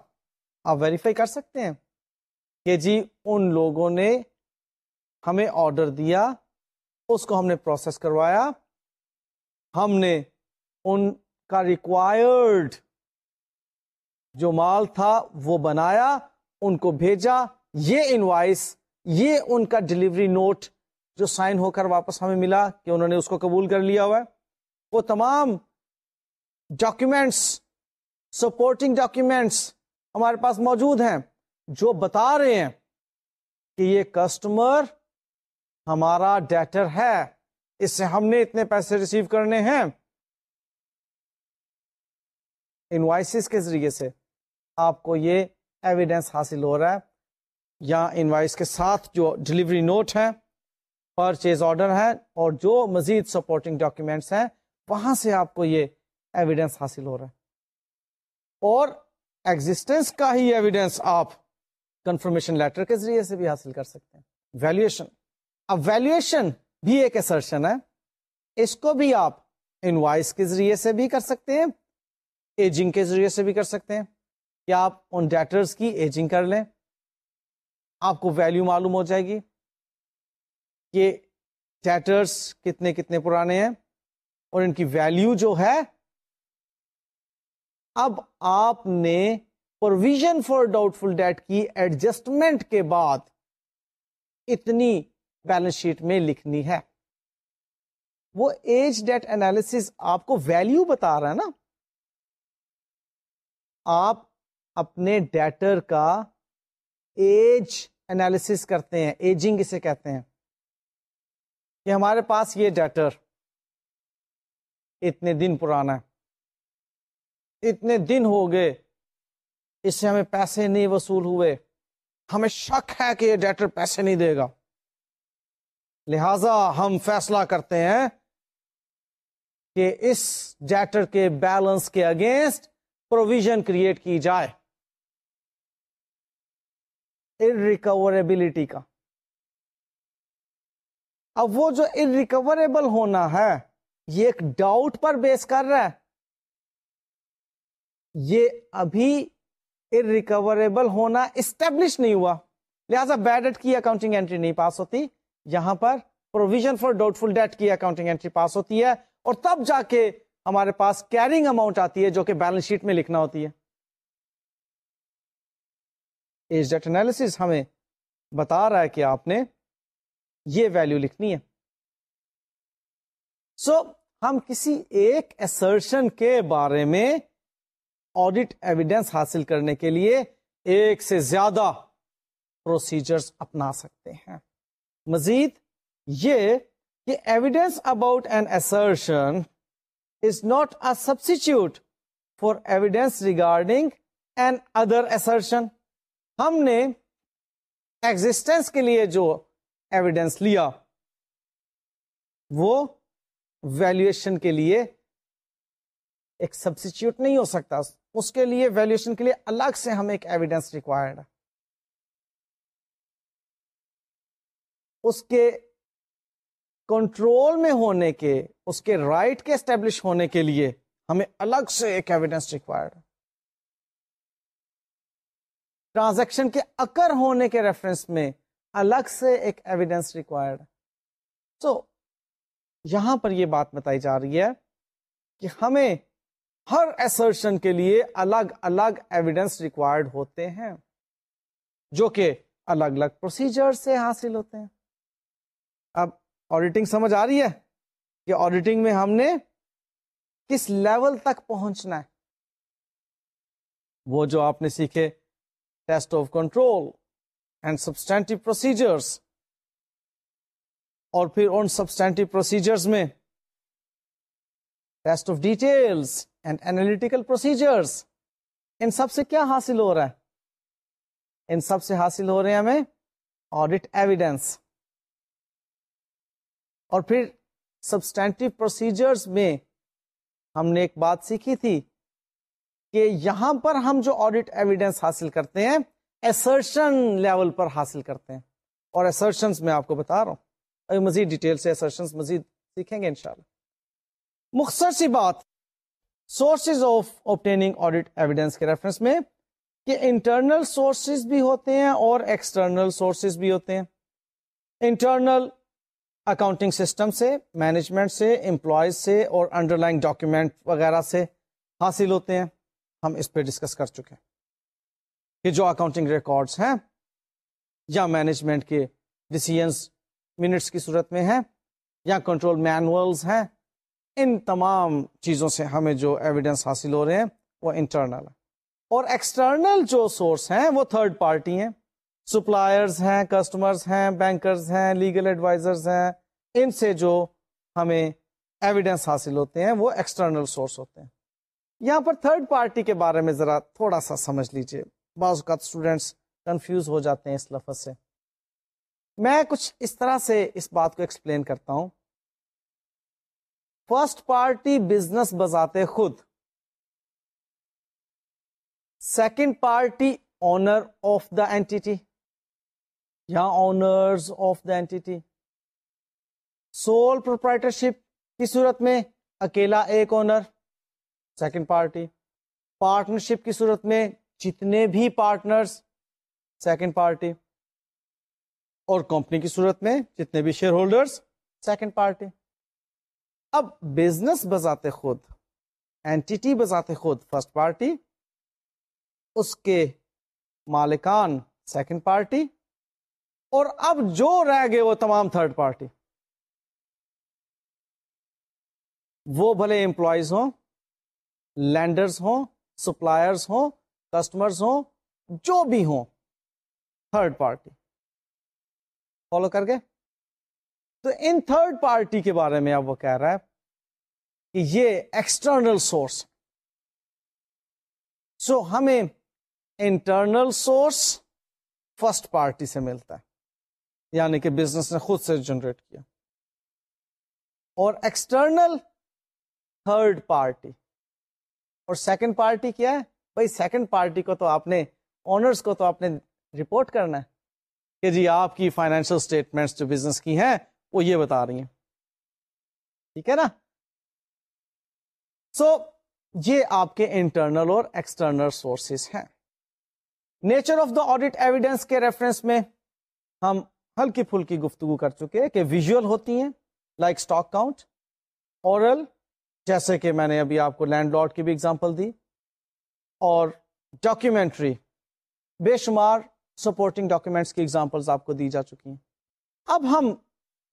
آپ ویریفائی کر سکتے ہیں کہ جی ان لوگوں نے ہمیں آرڈر دیا اس کو ہم نے پروسیس کروایا۔ ہم نے ان کا ریکوائرڈ جو مال تھا وہ بنایا، ان کو بھیجا۔ یہ انوائس یہ ان کا ڈلیوری نوٹ جو سائن ہو کر واپس ہمیں ملا کہ انہوں نے اس کو قبول کر لیا ہوا ہے۔ وہ تمام ڈاکومینٹس سپورٹنگ ڈاکومینٹس ہمارے پاس موجود ہیں جو بتا رہے ہیں کہ یہ کسٹمر ہمارا ڈیٹر ہے، اس سے ہم نے اتنے پیسے ریسیو کرنے ہیں۔ انوائسز کے ذریعے سے آپ کو یہ ایویڈینس حاصل ہو رہا ہے۔ یا انوائس کے ساتھ جو ڈلیوری نوٹ ہے پرچیز آرڈر ہے اور جو مزید سپورٹنگ ڈاکیومینٹس ہیں، وہاں سے آپ کو یہ ایویڈینس حاصل ہو رہا ہے۔ اور ایگزٹینس کا ہی ایویڈینس آپ کنفرمیشن لیٹر کے ذریعے سے بھی حاصل کر سکتے ہیں۔ ویلویشن اب ویلویشن بھی ایک اسرشن ہے۔ اس کو بھی آپ انوائس کے ذریعے سے بھی کر سکتے ہیں ایجنگ کے ذریعے سے بھی کر سکتے ہیں۔ کہ آپ ان ڈیٹرز کی ایجنگ کر لیں، آپ کو ویلو معلوم ہو جائے گی کہ ڈیٹرز کتنے کتنے پرانے ہیں اور ان کی ویلو جو ہے۔ اب آپ نے provision for doubtful debt کی ایڈجسٹمنٹ کے بعد اتنی بیلنس شیٹ میں لکھنی ہے۔ وہ ایج ڈیٹ اینالس آپ کو ویلو بتا رہا ہے نا۔ آپ اپنے ڈیٹر کا ایج اینالس کرتے ہیں ایجنگ اسے کہتے ہیں۔ کہ ہمارے پاس یہ ڈیٹر اتنے دن پرانا ہے۔ اتنے دن ہو گئے، اس سے ہمیں پیسے نہیں وصول ہوئے۔ ہمیں شک ہے کہ یہ ڈیٹر پیسے نہیں دے گا۔ لہذا ہم فیصلہ کرتے ہیں کہ اس ڈیٹر کے بیلنس کے اگینسٹ پروویژن کریٹ کی جائے۔ ریکوریبلٹی کا۔ اب وہ جو ریکوریبل ہونا ہے، یہ ایک ڈاؤٹ پر بیس کر رہا ہے۔ یہ ابھی ریکوریبل ہونا اسٹیبلش نہیں ہوا۔ لہذا بیڈ کی اکاؤنٹنگ انٹری نہیں پاس ہوتی۔ یہاں پر provision for doubtful debt کی اکاؤنٹنگ انٹری پاس ہوتی ہے اور تب جا کے ہمارے پاس کیرنگ اماؤنٹ آتی ہے جو کہ بیلنس شیٹ میں لکھنا ہوتی ہے۔ ایج ڈیٹ انالیس ہمیں بتا رہا ہے کہ آپ نے یہ ویلو لکھنی ہے۔ سو so, ہم کسی ایک ایسرشن کے بارے میں آڈیٹ ایویڈینس حاصل کرنے کے لیے ایک سے زیادہ پروسیجرز اپنا سکتے ہیں۔ مزید یہ کہ evidence about an assertion is not a substitute for evidence regarding another assertion ہم نے ایگزٹینس کے لیے جو ایویڈینس لیا، وہ ویلویشن کے لیے ایک سبسٹیچیوٹ نہیں ہو سکتا۔ اس کے لیے ویلویشن کے لیے الگ سے ہمیں ایک ایویڈینس ریکوائرڈ اس کے کنٹرول میں ہونے کے، اس کے رائٹ کے اسٹیبلش ہونے کے لیے ہمیں الگ سے ایک ایویڈینس ریکوائرڈ ٹرانزیکشن کے اکر ہونے کے ریفرنس میں الگ سے ایک ایویڈینس ریکوائرڈ سو یہاں پر یہ بات بتائی جا رہی ہے کہ ہمیں ہر ایسرشن کے لیے الگ الگ ایویڈینس ریکوائرڈ ہوتے ہیں، جو کہ الگ الگ پروسیجر سے حاصل ہوتے ہیں۔ اب آڈیٹنگ سمجھ آ رہی ہے کہ آڈیٹنگ میں ہم نے کس لیول تک پہنچنا ہے؟ وہ جو آپ نے سیکھے test of control and substantive procedures اور پھر ان سبسٹینٹو پروسیجرز میں test of details and analytical procedures ان سب سے کیا حاصل ہو رہا ہے؟ ان سب سے حاصل ہو رہے ہیں ہمیں آڈٹ ایویڈینس اور پھر سبسٹینٹو پروسیجرز میں ہم نے ایک بات سیکھی تھی کہ یہاں پر ہم جو آڈٹ ایویڈینس حاصل کرتے ہیں ایسرشن لیول پر حاصل کرتے ہیں۔ اور ایسرشن میں آپ کو بتا رہا ہوں۔ ابھی مزید ڈیٹیل سے ایسرشن مزید سیکھیں گے انشاءاللہ۔ مختصر سی بات sources of obtaining audit evidence کے ریفرنس میں کہ انٹرنل سورسز بھی ہوتے ہیں اور ایکسٹرنل سورسز بھی ہوتے ہیں۔ انٹرنل اکاؤنٹنگ سسٹم سے مینجمنٹ سے امپلائیز سے اور انڈر لائن ڈاکیومینٹ وغیرہ سے حاصل ہوتے ہیں۔ ہم اس پہ ڈسکس کر چکے ہیں کہ جو اکاؤنٹنگ ریکارڈس ہیں یا مینجمنٹ کے ڈسیزنس منٹس کی صورت میں ہیں یا کنٹرول مینولز ہیں، ان تمام چیزوں سے ہمیں جو ایویڈنس حاصل ہو رہے ہیں وہ انٹرنل ہے اور ایکسٹرنل جو سورس ہیں وہ تھرڈ پارٹی ہیں۔ سپلائرز ہیں کسٹمرز ہیں بینکرز ہیں لیگل ایڈوائزرز ہیں، ان سے جو ہمیں ایویڈینس حاصل ہوتے ہیں وہ ایکسٹرنل سورس ہوتے ہیں۔ یہاں پر تھرڈ پارٹی کے بارے میں ذرا تھوڑا سا سمجھ لیجیے۔ بعض اوقات اسٹوڈینٹس کنفیوز ہو جاتے ہیں اس لفظ سے۔ میں کچھ اس طرح سے اس بات کو ایکسپلین کرتا ہوں۔ فرسٹ پارٹی بزنس بذات خود۔ Second party owner of the entity یا owners of the entity sole proprietorship کی صورت میں اکیلا ایک اونر سیکنڈ پارٹی پارٹنرشپ کی صورت میں جتنے بھی پارٹنرز سیکنڈ پارٹی اور کمپنی کی صورت میں جتنے بھی شیئر ہولڈرز سیکنڈ پارٹی اب بزنس بذات خود. اینٹی بذات خود. فرسٹ پارٹی اس کے مالکان سیکنڈ پارٹی اور اب جو رہ گئے وہ تمام تھرڈ پارٹی وہ بھلے امپلائیز ہوں لینڈرز ہوں سپلائرز ہوں کسٹمرز ہوں، جو بھی ہوں تھرڈ پارٹی فالو کر گئے تو ان تھرڈ پارٹی کے بارے میں اب وہ کہہ رہا ہے کہ یہ ایکسٹرنل سورس سو ہمیں انٹرنل سورس فرسٹ پارٹی سے ملتا ہے۔ یعنی کہ بزنس نے خود سے جنریٹ کیا۔ اور ایکسٹرنل تھرڈ پارٹی اور سیکنڈ پارٹی کیا ہے؟ بھائی سیکنڈ پارٹی کو تو آپ نے اونرس کو تو آپ نے رپورٹ کرنا ہے کہ جی آپ کی فائنینشیل اسٹیٹمنٹس جو بزنس کی ہیں وہ یہ بتا رہی ہیں۔ ٹھیک ہے نا؟ سو so, یہ آپ کے انٹرنل اور ایکسٹرنل سورسز ہیں۔ Nature of the audit evidence کے ریفرنس میں ہم ہلکی پھلکی گفتگو کر چکے کہ ویژل ہوتی ہیں لائک اسٹاک کاؤنٹ اورل جیسے کہ میں نے ابھی آپ کو لینڈ لارڈ کی بھی اگزامپل دی، اور ڈاکیومینٹری بے شمار سپورٹنگ ڈاکیومینٹس کی ایگزامپل آپ کو دی جا چکی ہیں۔ اب ہم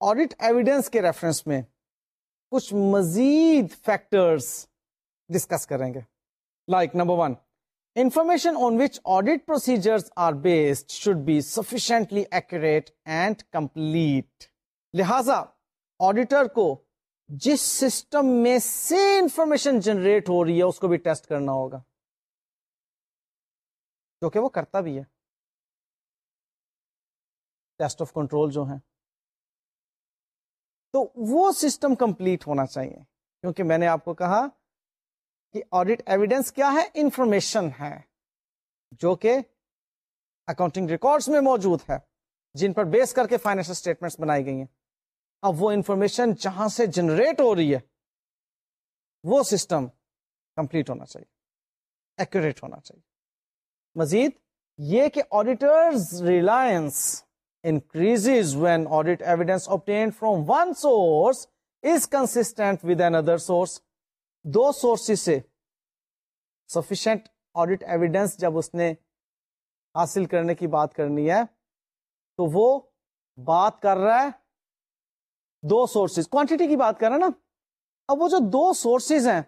آڈٹ ایویڈینس کے ریفرنس میں کچھ مزید فیکٹرز ڈسکس کریں گے۔ Like number one information on which audit procedure are based should be sufficiently accurate and complete لہذا آڈیٹر کو جس سسٹم میں سے انفارمیشن جنریٹ ہو رہی ہے، اس کو بھی ٹیسٹ کرنا ہوگا۔ کیونکہ وہ کرتا بھی ہے۔ ٹیسٹ آف کنٹرول جو ہے تو وہ سسٹم کمپلیٹ ہونا چاہیے۔ کیونکہ میں نے آپ کو کہا کہ آڈیٹ ایویڈینس کیا ہے؟ انفارمیشن ہے، جو کہ اکاؤنٹنگ ریکارڈس میں موجود ہے، جن پر بیس کر کے فائنینشل اسٹیٹمنٹس بنائی گئی ہیں۔ اب وہ انفارمیشن جہاں سے جنریٹ ہو رہی ہے، وہ سسٹم کمپلیٹ ہونا چاہیے ایکوریٹ ہونا چاہیے۔ مزید، یہ کہ auditors reliance increase when audit evidence obtained from one source is consistent with another source do sources سے سفیشینٹ آڈیٹ ایویڈینس جب اس نے حاصل کرنے کی بات کرنی ہے، تو وہ بات کر رہا ہے دو سورسز کوانٹٹی کی بات کر رہا ہے نا۔ اب وہ جو دو سورسز ہیں،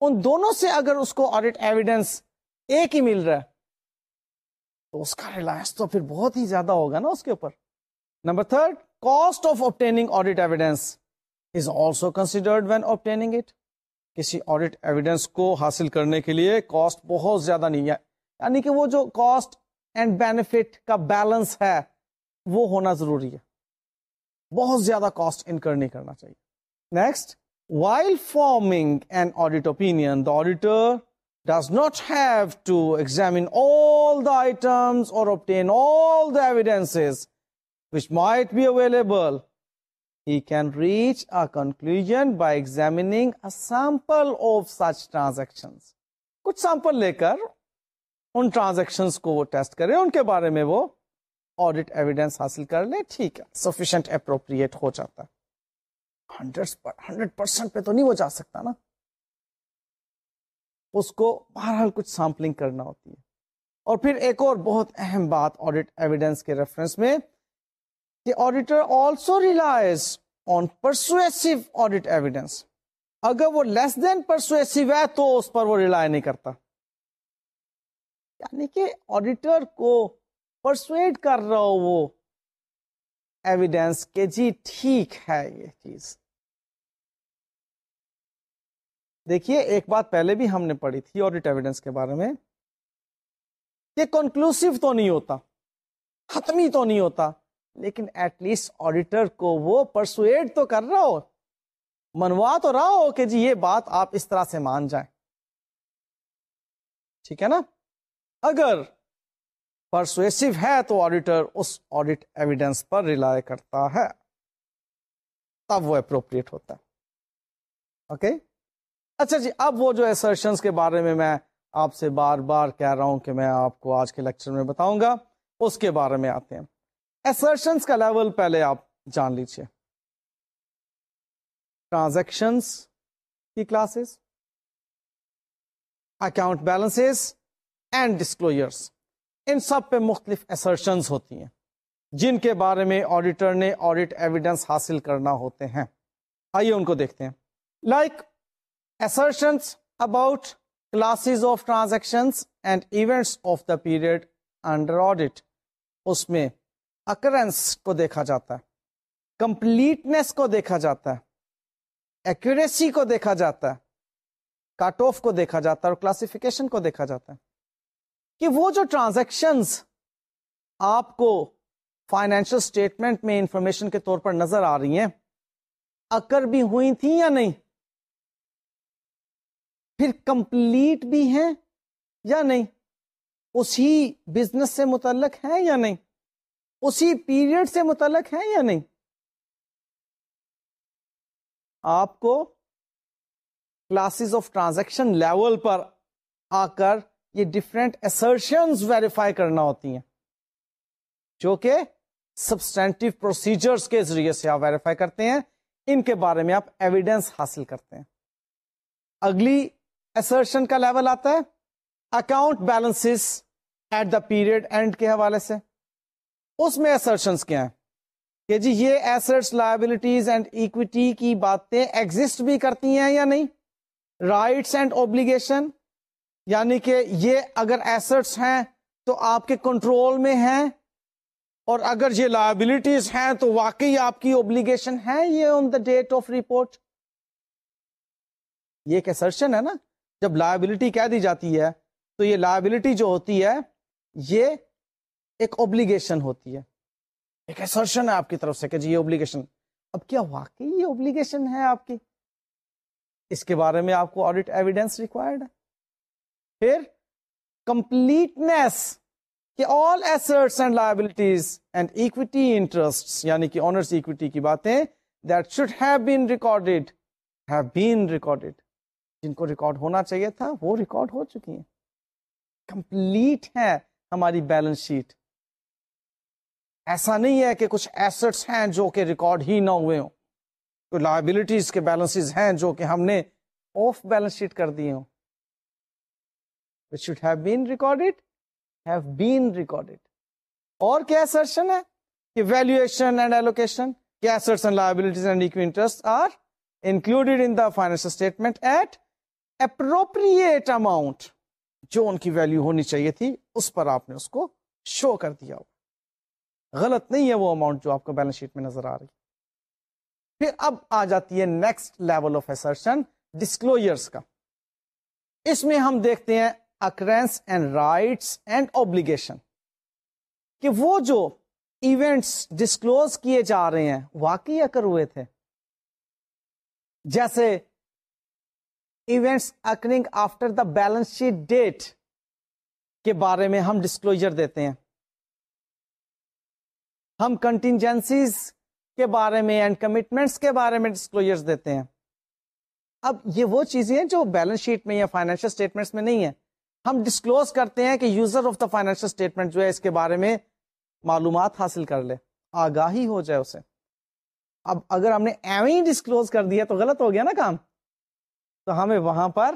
ان دونوں سے اگر اس کو آڈیٹ ایویڈینس ایک ہی مل رہا ہے، تو اس کا ریلائنس تو پھر بہت ہی زیادہ ہوگا نا اس کے اوپر۔ Number third cost of obtaining audit evidence is also considered when obtaining it کسی آڈیٹ ایویڈینس کو حاصل کرنے کے لیے کاسٹ بہت زیادہ نہیں ہے۔ یعنی کہ وہ جو کاسٹ اینڈ بینیفٹ کا بیلنس ہے، وہ ہونا ضروری ہے۔ بہت زیادہ کاسٹ انکر نہیں کرنا چاہیے۔ Next while forming an audit opinion the auditor does not have to examine all the items اور obtain all the evidences which might be available he can reach a conclusion by examining a sample of such transactions. کچھ سیمپل لے کر ان ٹرانزیکشن کو وہ ٹیسٹ کرے ان کے بارے میں وہ آڈیٹ ایویڈینس حاصل کر لے ٹھیک ہے سفیشینٹ اپروپریٹ ہو جاتا۔ ہے ہنڈریڈ پرسینٹ پہ تو نہیں وہ جا سکتا نا۔ اس کو بہرحال کچھ سیمپلنگ کرنا ہوتی ہے۔ اور پھر ایک اور بہت اہم بات آڈیٹ ایویڈینس کے ریفرنس میں کہ auditor also relies on persuasive audit evidence اگر وہ لیس دین پرسویسو ہے تو اس پر وہ ریلائی نہیں کرتا۔ یعنی کہ آڈیٹر کو پرسویٹ کر رہا ہو وہ ایویڈینس کہ جی ٹھیک ہے یہ چیز۔ دیکھیے ایک بات پہلے بھی ہم نے پڑھی تھی آڈیٹ ایویڈینس کے بارے میں یہ کنکلوسو تو نہیں ہوتا ختمی تو نہیں ہوتا۔ لیکن ایٹ لیسٹ آڈیٹر کو وہ پرسویٹ تو کر رہا ہو، منوا تو رہا ہو کہ جی یہ بات آپ اس طرح سے مان جائیں۔ ٹھیک ہے نا؟ اگر پرسویسو ہے تو آڈیٹر اس آڈیٹ ایویڈینس پر ریلائی کرتا ہے۔ تب وہ اپروپریٹ ہوتا ہے۔ Okay okay? اچھا جی اب وہ جو ایسرشنس کے بارے میں میں آپ سے بار بار کہہ رہا ہوں کہ میں آپ کو آج کے لیکچر میں بتاؤں گا، اس کے بارے میں آتے ہیں۔ ایسرشنس کا لیول پہلے آپ جان لیجیے ٹرانزیکشنس کی classes account balance and disclosures ان سب پہ مختلف ایسرشنس ہوتی ہیں، جن کے بارے میں آڈیٹر نے آڈیٹ ایویڈنس حاصل کرنا ہوتے ہیں۔ آئیے ان کو دیکھتے ہیں۔ Like like assertions about classes of transactions and events of the period under اس میں اکرنس کو دیکھا جاتا ہے کمپلیٹنس کو دیکھا جاتا ہے ایکوریسی کو دیکھا جاتا ہے کٹ آف کو دیکھا جاتا ہے اور کلاسیفیکیشن کو دیکھا جاتا ہے۔ کہ وہ جو ٹرانزیکشنز آپ کو فائنینشل اسٹیٹمنٹ میں انفارمیشن کے طور پر نظر آ رہی ہیں اکر بھی ہوئی تھیں یا نہیں؟ پھر کمپلیٹ بھی ہیں یا نہیں؟ اسی بزنس سے متعلق ہے یا نہیں؟ اسی پیریڈ سے متعلق ہے یا نہیں؟ آپ کو کلاسز آف ٹرانزیکشن لیول پر آ کر یہ ڈفرینٹ ایسرشن ویریفائی کرنا ہوتی ہیں، جو کہ سبسٹینٹو پروسیجرز کے ذریعے سے آپ ویریفائی کرتے ہیں، ان کے بارے میں آپ ایویڈینس حاصل کرتے ہیں۔ اگلی ایسرشن کا لیول آتا ہے account balance at the period end کے حوالے سے۔ اس میں ایسرشن کیا ہیں؟ کہ جی یہ ایسٹس لائبلٹیز اینڈ اکویٹی کی باتیں ایگزٹ بھی کرتی ہیں یا نہیں؟ رائٹس اینڈ اوبلیگیشن یعنی کہ یہ اگر ایسٹس ہیں تو آپ کے کنٹرول میں ہیں اور اگر یہ لائبلٹیز ہیں تو واقعی آپ کی اوبلیگیشن ہے یہ on the date of report یہ ایک ایسرشن ہے نا؟ جب لائبلٹی کہہ دی جاتی ہے تو یہ لائبلٹی جو ہوتی ہے یہ ایک اوبلیگیشن ہوتی ہے۔ ایک ایسرشن ہے آپ کی طرف سے کہ جی یہ اوبلیگیشن اب کیا واقعی یہ اوبلیگیشن ہے آپ کی؟ اس کے بارے میں آپ کو آڈیٹ ایویڈینس ریکوائرڈ ہے۔ پھر کمپلیٹنیس کہ all assets and liabilities and equity interest یعنی کہ آنرس اکویٹی کی باتیں that should have been recorded have been recorded جن کو ریکارڈ ہونا چاہیے تھا وہ ریکارڈ ہو چکی ہیں۔ کمپلیٹ ہے ہماری بیلنس شیٹ ایسا نہیں ہے کہ کچھ ایسٹس ہیں جو کہ ریکارڈ ہی نہ ہوئے ہوں۔ کوئی لائبلٹیز کے بیلنس ہیں جو کہ ہم نے آف بیلنس شیٹ کر دیے ہوں۔ Should have been recorded have been recorded اور کیا اسرشن ہے کہ ویلویشن اینڈ ایلوکیشن کیا assets and liabilities and interest are included in the financial statement at appropriate amount جو ان کی ویلو ہونی چاہیے تھی، اس پر آپ نے اس کو شو کر دیا ہو۔ غلط نہیں ہے وہ اماؤنٹ جو آپ کو بیلنس شیٹ میں نظر آ رہی۔ پھر اب آ جاتی ہے next level of assertion disclosures کا۔ اس میں ہم دیکھتے ہیں occurrence and rights and obligation کہ وہ جو ایونٹس ڈسکلوز کیے جا رہے ہیں، واقعی اکر ہوئے تھے۔ جیسے events occurring after the balance sheet date کے بارے میں ہم ڈسکلوجر دیتے ہیں۔ ہم کنٹینجنسیز کے بارے میں اینڈ کمٹمنٹس کے بارے میں ڈسکلوجر دیتے ہیں۔ اب یہ وہ چیزیں ہیں جو بیلنس شیٹ میں یا فائنینشیل اسٹیٹمنٹس میں نہیں ہے ہم ڈسکلوز کرتے ہیں کہ user of the financial statement جو ہے اس کے بارے میں معلومات حاصل کر لے، آگاہی ہو جائے اسے۔ اب اگر ہم نے ایویں ہی ڈسکلوز کر دیا تو غلط ہو گیا نا کام۔ تو ہمیں وہاں پر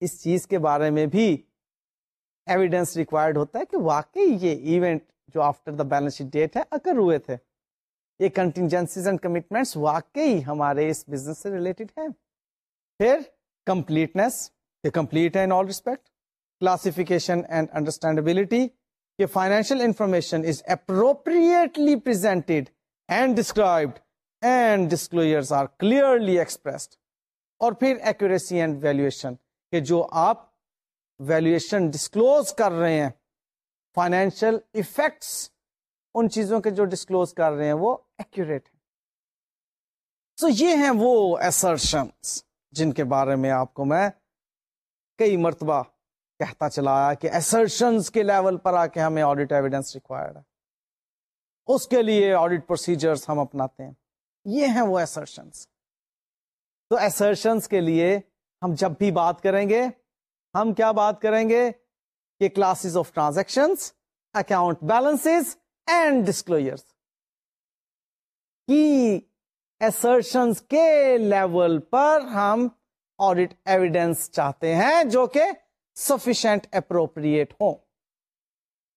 اس چیز کے بارے میں بھی ایویڈینس ریکوائرڈ ہوتا ہے کہ واقعی یہ ایونٹ جو after the balance sheet date ہے، اگر ہوئے تھے۔ یہ کنٹینجنسیز اینڈ کمٹمنٹس واقعی ہمارے اس بزنس سے ریلیٹڈ ہے پھر کمپلیٹنس یہ کمپلیٹ ہے in all respect classification and understandability یہ financial information is appropriately presented and described and disclosures are clearly expressed اور پھر ایکوریسی اینڈ ویلویشن کہ جو آپ ویلویشن ڈسکلوز کر رہے ہیں فائنینشیل افیکٹس ان چیزوں کے جو ڈسکلوز کر رہے ہیں وہ ایکوریٹ ہے سو یہ ہیں وہ ایسرشنس جن کے بارے میں آپ کو میں کئی مرتبہ کہتا چلایا کہ ایسرشنس کے لیول پر آ کے ہمیں آڈیٹ ایویڈینس ریکوائرڈ ہے۔ اس کے لیے آڈیٹ پروسیجرز ہم اپناتے ہیں۔ یہ ہیں وہ ایسرشنس تو ایسرشنس کے لیے ہم جب بھی بات کریں گے، ہم کیا بات کریں گے؟ کہ classes of transaction account balance and disclosure کی ایسرشنس کے لیول پر ہم آڈیٹ ایویڈینس چاہتے ہیں جو کہ سفیشینٹ اپروپریٹ ہو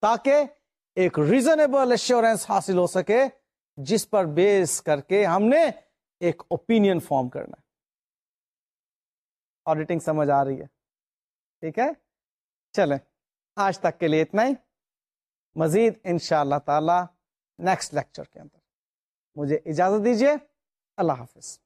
تاکہ ایک ریزنیبل ایشورینس حاصل ہو سکے جس پر بیس کر کے ہم نے ایک اوپین فارم کرنا ہے۔ آڈیٹنگ سمجھ آ رہی ہے۔ ٹھیک ہے؟ چلیں۔ آج تک کے لیے اتنا ہی۔ مزید ان شاء اللہ تعالی نیکسٹ لیکچر کے اندر۔ مجھے اجازت دیجیے اللہ حافظ۔